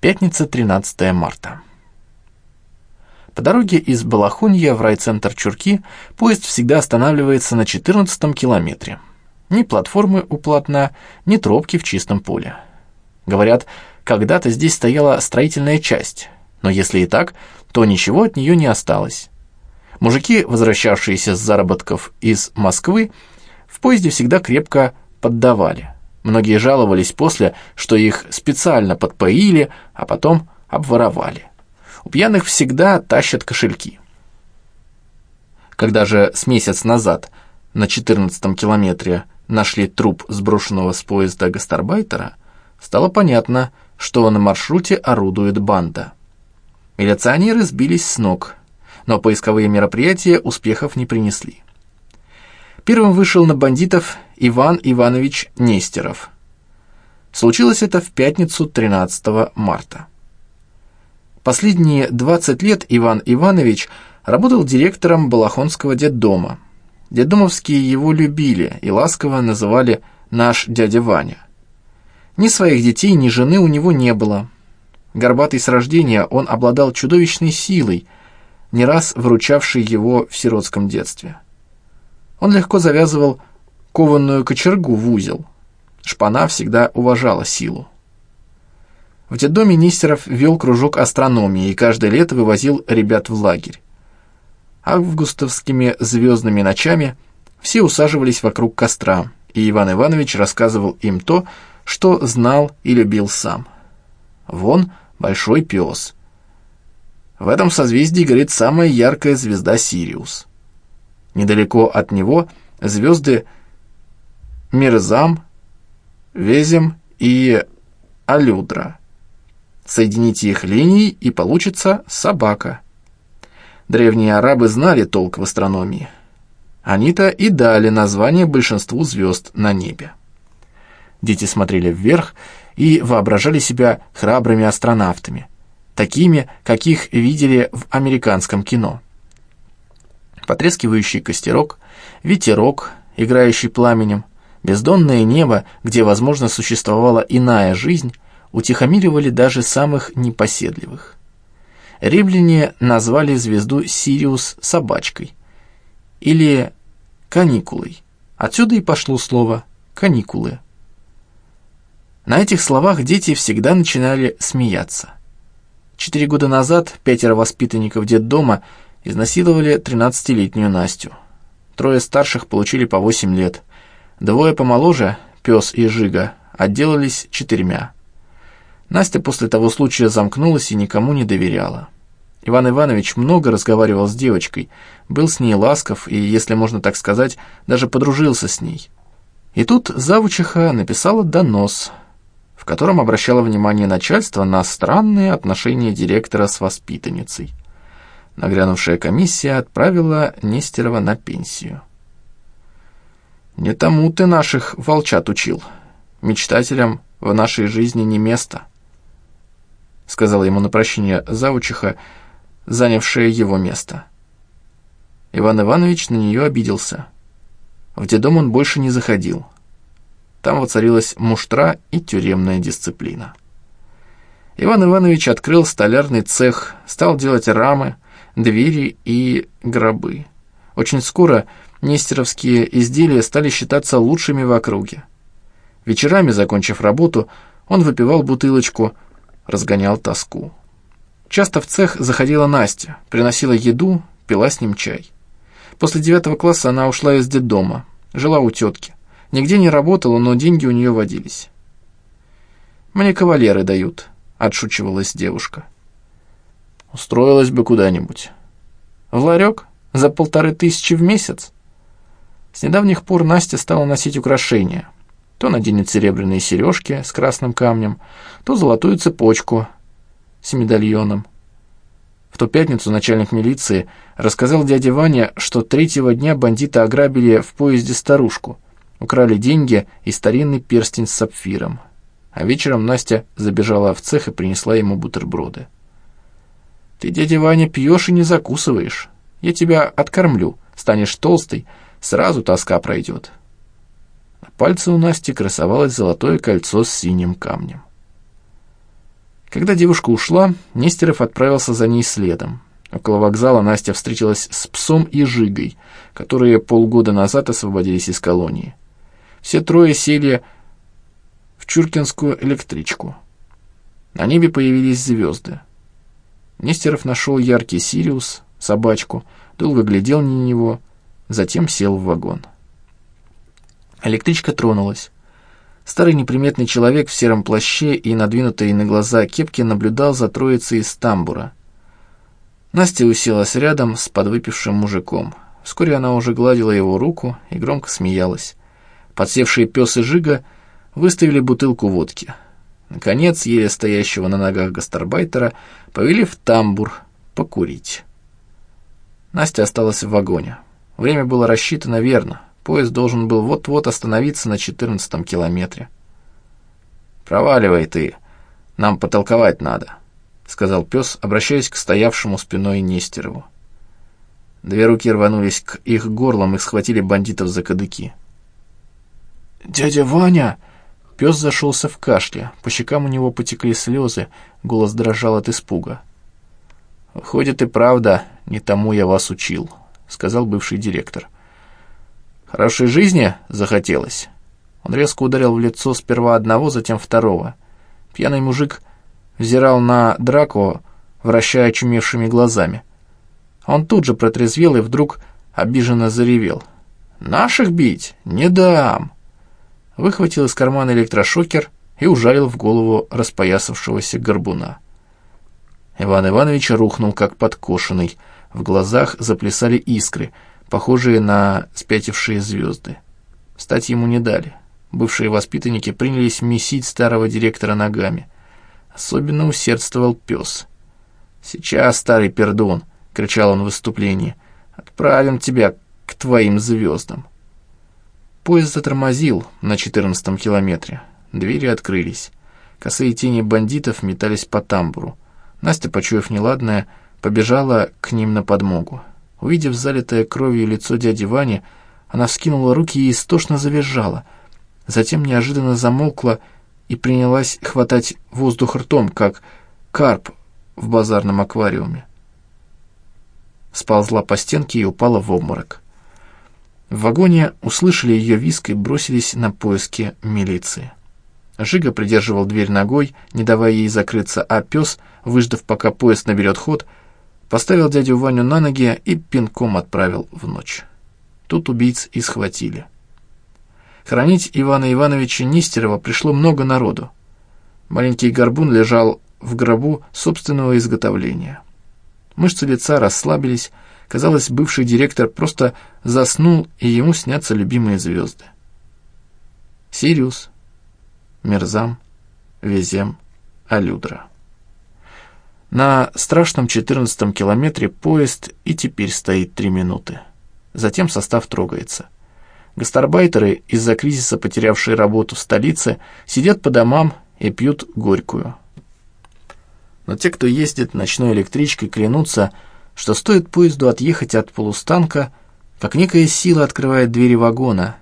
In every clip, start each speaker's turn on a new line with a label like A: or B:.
A: Пятница, 13 марта. По дороге из Балахунья в райцентр Чурки поезд всегда останавливается на 14 километре. Ни платформы у полотна, ни тропки в чистом поле. Говорят, когда-то здесь стояла строительная часть, но если и так, то ничего от нее не осталось. Мужики, возвращавшиеся с заработков из Москвы, в поезде всегда крепко поддавали. Многие жаловались после, что их специально подпоили, а потом обворовали. У пьяных всегда тащат кошельки. Когда же с месяц назад на 14 километре нашли труп сброшенного с поезда гастарбайтера, стало понятно, что на маршруте орудует банда. Милиционеры сбились с ног, но поисковые мероприятия успехов не принесли. Первым вышел на бандитов Иван Иванович Нестеров. Случилось это в пятницу 13 марта. Последние 20 лет Иван Иванович работал директором Балахонского детдома. Детдомовские его любили и ласково называли «наш дядя Ваня». Ни своих детей, ни жены у него не было. Горбатый с рождения, он обладал чудовищной силой, не раз выручавшей его в сиротском детстве. Он легко завязывал кованную кочергу в узел. Шпана всегда уважала силу. В детдоме Нистеров вел кружок астрономии и каждое лето вывозил ребят в лагерь. Августовскими звездными ночами все усаживались вокруг костра, и Иван Иванович рассказывал им то, что знал и любил сам. Вон большой пес. В этом созвездии горит самая яркая звезда Сириус. Недалеко от него звезды Мирзам, Везем и Алюдра. Соедините их линией, и получится собака. Древние арабы знали толк в астрономии. Они-то и дали название большинству звезд на небе. Дети смотрели вверх и воображали себя храбрыми астронавтами, такими, каких видели в американском кино потрескивающий костерок, ветерок, играющий пламенем, бездонное небо, где, возможно, существовала иная жизнь, утихомиривали даже самых непоседливых. Римляне назвали звезду Сириус собачкой или каникулой. Отсюда и пошло слово «каникулы». На этих словах дети всегда начинали смеяться. Четыре года назад пятеро воспитанников детдома Изнасиловали 13-летнюю Настю. Трое старших получили по 8 лет. Двое помоложе, пес и Жига, отделались четырьмя. Настя после того случая замкнулась и никому не доверяла. Иван Иванович много разговаривал с девочкой, был с ней ласков и, если можно так сказать, даже подружился с ней. И тут завучиха написала донос, в котором обращала внимание начальство на странные отношения директора с воспитанницей. Нагрянувшая комиссия отправила Нестерова на пенсию. «Не тому ты наших волчат учил. Мечтателям в нашей жизни не место», — сказала ему на прощение завучиха, занявшая его место. Иван Иванович на нее обиделся. В дедом он больше не заходил. Там воцарилась муштра и тюремная дисциплина. Иван Иванович открыл столярный цех, стал делать рамы, двери и гробы. Очень скоро нестеровские изделия стали считаться лучшими в округе. Вечерами, закончив работу, он выпивал бутылочку, разгонял тоску. Часто в цех заходила Настя, приносила еду, пила с ним чай. После девятого класса она ушла из детдома, жила у тетки. Нигде не работала, но деньги у нее водились. «Мне кавалеры дают», — отшучивалась девушка. Устроилась бы куда-нибудь. В ларек? За полторы тысячи в месяц? С недавних пор Настя стала носить украшения. То наденет серебряные сережки с красным камнем, то золотую цепочку с медальоном. В ту пятницу начальник милиции рассказал дяде Ване, что третьего дня бандиты ограбили в поезде старушку, украли деньги и старинный перстень с сапфиром. А вечером Настя забежала в цех и принесла ему бутерброды. Ты, дядя Ваня, пьешь и не закусываешь. Я тебя откормлю, станешь толстый, сразу тоска пройдет. На пальце у Насти красовалось золотое кольцо с синим камнем. Когда девушка ушла, Нестеров отправился за ней следом. Около вокзала Настя встретилась с псом и Жигой, которые полгода назад освободились из колонии. Все трое сели в Чуркинскую электричку. На небе появились звезды. Нестеров нашел яркий Сириус, собачку, долго глядел на него, затем сел в вагон. Электричка тронулась. Старый неприметный человек в сером плаще и надвинутой на глаза кепке наблюдал за троицей из тамбура. Настя уселась рядом с подвыпившим мужиком. Вскоре она уже гладила его руку и громко смеялась. Подсевшие пес и Жига выставили бутылку водки. Наконец, еле стоящего на ногах гастарбайтера повели в тамбур покурить. Настя осталась в вагоне. Время было рассчитано верно. Поезд должен был вот-вот остановиться на четырнадцатом километре. «Проваливай ты, нам потолковать надо», — сказал пес, обращаясь к стоявшему спиной Нестерову. Две руки рванулись к их горлам и схватили бандитов за кадыки. «Дядя Ваня!» Пес зашелся в кашле, по щекам у него потекли слезы, голос дрожал от испуга. «Выходит и правда, не тому я вас учил», — сказал бывший директор. Хорошей жизни захотелось. Он резко ударил в лицо сперва одного, затем второго. Пьяный мужик взирал на Драко, вращая чумевшими глазами. Он тут же протрезвел и вдруг обиженно заревел. «Наших бить? Не дам!» Выхватил из кармана электрошокер и ужалил в голову распоясавшегося горбуна. Иван Иванович рухнул, как подкошенный. В глазах заплясали искры — похожие на спятившие звезды. Стать ему не дали. Бывшие воспитанники принялись месить старого директора ногами. Особенно усердствовал пес. «Сейчас, старый пердун!» — кричал он в выступлении. «Отправим тебя к твоим звездам!» Поезд затормозил на четырнадцатом километре. Двери открылись. Косые тени бандитов метались по тамбуру. Настя, почуяв неладное, побежала к ним на подмогу. Увидев залитое кровью лицо дяди Вани, она вскинула руки и истошно завизжала. Затем неожиданно замолкла и принялась хватать воздух ртом, как карп в базарном аквариуме. Сползла по стенке и упала в обморок. В вагоне услышали ее виск и бросились на поиски милиции. Жига придерживал дверь ногой, не давая ей закрыться, а пес, выждав, пока поезд наберет ход, поставил дядю Ваню на ноги и пинком отправил в ночь. Тут убийц и схватили. Хранить Ивана Ивановича Нистерова пришло много народу. Маленький горбун лежал в гробу собственного изготовления. Мышцы лица расслабились, казалось, бывший директор просто заснул, и ему снятся любимые звезды. Сириус, Мерзам, Везем, Алюдра. На страшном четырнадцатом километре поезд и теперь стоит три минуты. Затем состав трогается. Гастарбайтеры, из-за кризиса потерявшие работу в столице, сидят по домам и пьют горькую. Но те, кто ездит ночной электричкой, клянутся, что стоит поезду отъехать от полустанка, как некая сила открывает двери вагона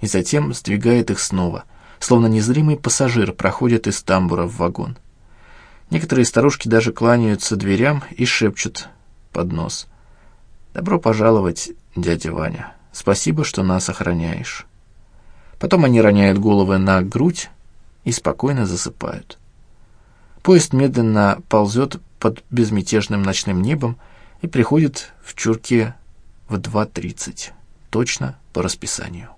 A: и затем сдвигает их снова, словно незримый пассажир проходит из тамбура в вагон. Некоторые старушки даже кланяются дверям и шепчут под нос. «Добро пожаловать, дядя Ваня. Спасибо, что нас охраняешь». Потом они роняют головы на грудь и спокойно засыпают. Поезд медленно ползет под безмятежным ночным небом и приходит в Чурке в 2.30, точно по расписанию.